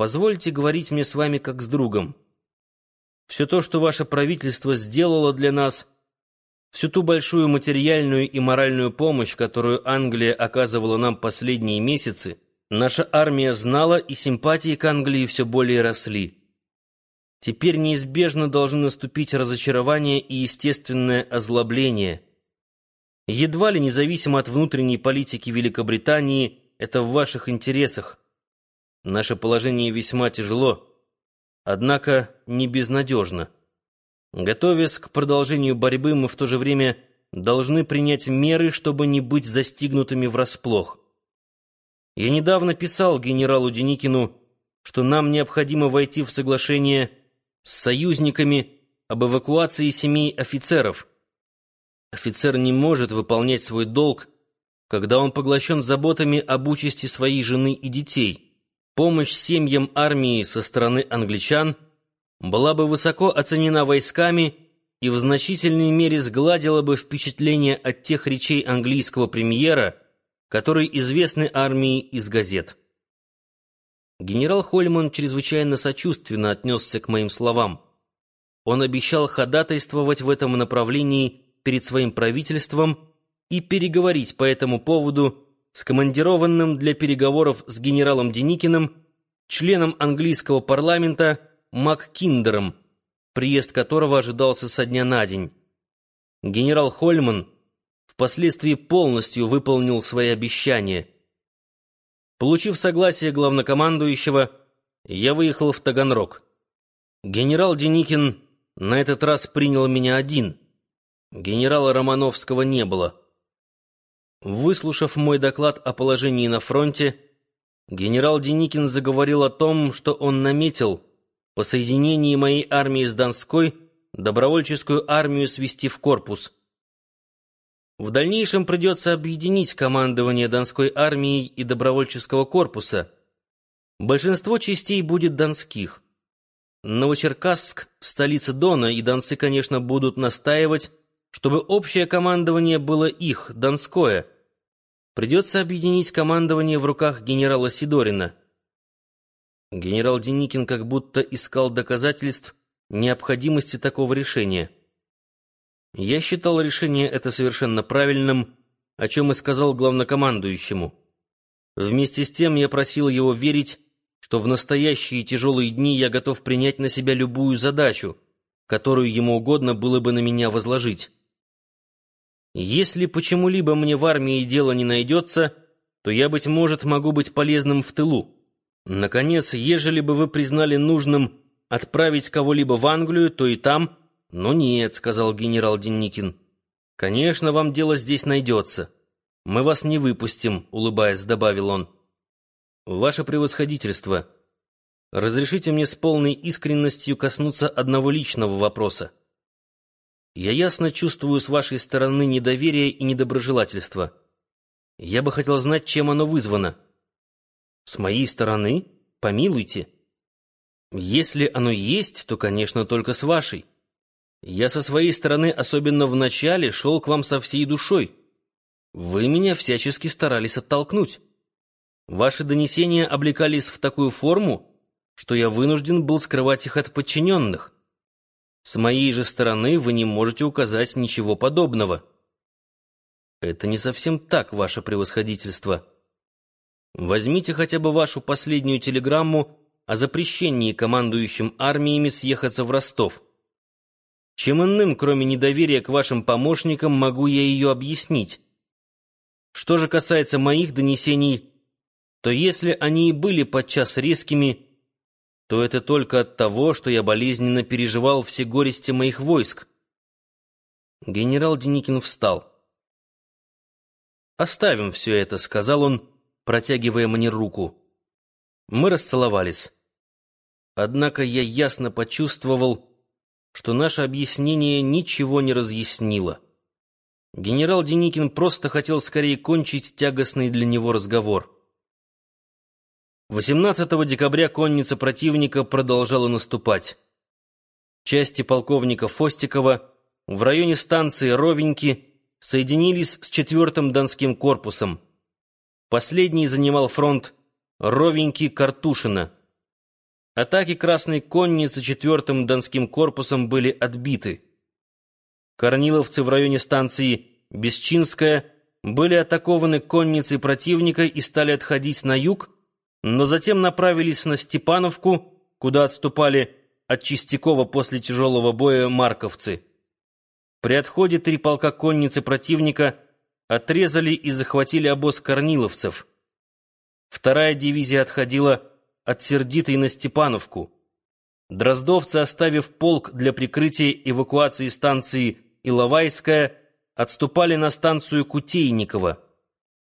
Позвольте говорить мне с вами как с другом. Все то, что ваше правительство сделало для нас, всю ту большую материальную и моральную помощь, которую Англия оказывала нам последние месяцы, наша армия знала, и симпатии к Англии все более росли. Теперь неизбежно должны наступить разочарование и естественное озлобление. Едва ли независимо от внутренней политики Великобритании, это в ваших интересах. Наше положение весьма тяжело однако не безнадежно. Готовясь к продолжению борьбы, мы в то же время должны принять меры, чтобы не быть застигнутыми врасплох. Я недавно писал генералу Деникину, что нам необходимо войти в соглашение с союзниками об эвакуации семей офицеров. Офицер не может выполнять свой долг, когда он поглощен заботами об участи своей жены и детей. Помощь семьям армии со стороны англичан была бы высоко оценена войсками и в значительной мере сгладила бы впечатление от тех речей английского премьера, которые известны армии из газет. Генерал Хольман чрезвычайно сочувственно отнесся к моим словам. Он обещал ходатайствовать в этом направлении перед своим правительством и переговорить по этому поводу с командированным для переговоров с генералом Деникиным, членом английского парламента МакКиндером, приезд которого ожидался со дня на день. Генерал Хольман впоследствии полностью выполнил свои обещания. Получив согласие главнокомандующего, я выехал в Таганрог. Генерал Деникин на этот раз принял меня один. Генерала Романовского не было. Выслушав мой доклад о положении на фронте, генерал Деникин заговорил о том, что он наметил по соединении моей армии с Донской добровольческую армию свести в корпус. В дальнейшем придется объединить командование Донской армией и добровольческого корпуса. Большинство частей будет донских. Новочеркасск, столица Дона, и донцы, конечно, будут настаивать, чтобы общее командование было их, Донское. Придется объединить командование в руках генерала Сидорина. Генерал Деникин как будто искал доказательств необходимости такого решения. Я считал решение это совершенно правильным, о чем и сказал главнокомандующему. Вместе с тем я просил его верить, что в настоящие тяжелые дни я готов принять на себя любую задачу, которую ему угодно было бы на меня возложить. Если почему-либо мне в армии дело не найдется, то я, быть может, могу быть полезным в тылу. Наконец, ежели бы вы признали нужным отправить кого-либо в Англию, то и там... Но нет, — сказал генерал Деникин. Конечно, вам дело здесь найдется. Мы вас не выпустим, — улыбаясь, добавил он. Ваше превосходительство, разрешите мне с полной искренностью коснуться одного личного вопроса. Я ясно чувствую с вашей стороны недоверие и недоброжелательство. Я бы хотел знать, чем оно вызвано. С моей стороны? Помилуйте. Если оно есть, то, конечно, только с вашей. Я со своей стороны, особенно в начале, шел к вам со всей душой. Вы меня всячески старались оттолкнуть. Ваши донесения облекались в такую форму, что я вынужден был скрывать их от подчиненных. С моей же стороны вы не можете указать ничего подобного. Это не совсем так, ваше превосходительство. Возьмите хотя бы вашу последнюю телеграмму о запрещении командующим армиями съехаться в Ростов. Чем иным, кроме недоверия к вашим помощникам, могу я ее объяснить? Что же касается моих донесений, то если они и были подчас резкими, то это только от того, что я болезненно переживал все горести моих войск. Генерал Деникин встал. «Оставим все это», — сказал он, протягивая мне руку. Мы расцеловались. Однако я ясно почувствовал, что наше объяснение ничего не разъяснило. Генерал Деникин просто хотел скорее кончить тягостный для него разговор. 18 декабря конница противника продолжала наступать. Части полковника Фостикова в районе станции Ровеньки соединились с 4-м Донским корпусом. Последний занимал фронт Ровеньки-Картушина. атаки Красной Конницы 4-м Донским корпусом были отбиты. Корниловцы в районе станции Бесчинская были атакованы конницей противника и стали отходить на юг, но затем направились на Степановку, куда отступали от Чистякова после тяжелого боя марковцы. При отходе три полка конницы противника отрезали и захватили обоз корниловцев. Вторая дивизия отходила от Сердитой на Степановку. Дроздовцы, оставив полк для прикрытия эвакуации станции Иловайская, отступали на станцию Кутейникова.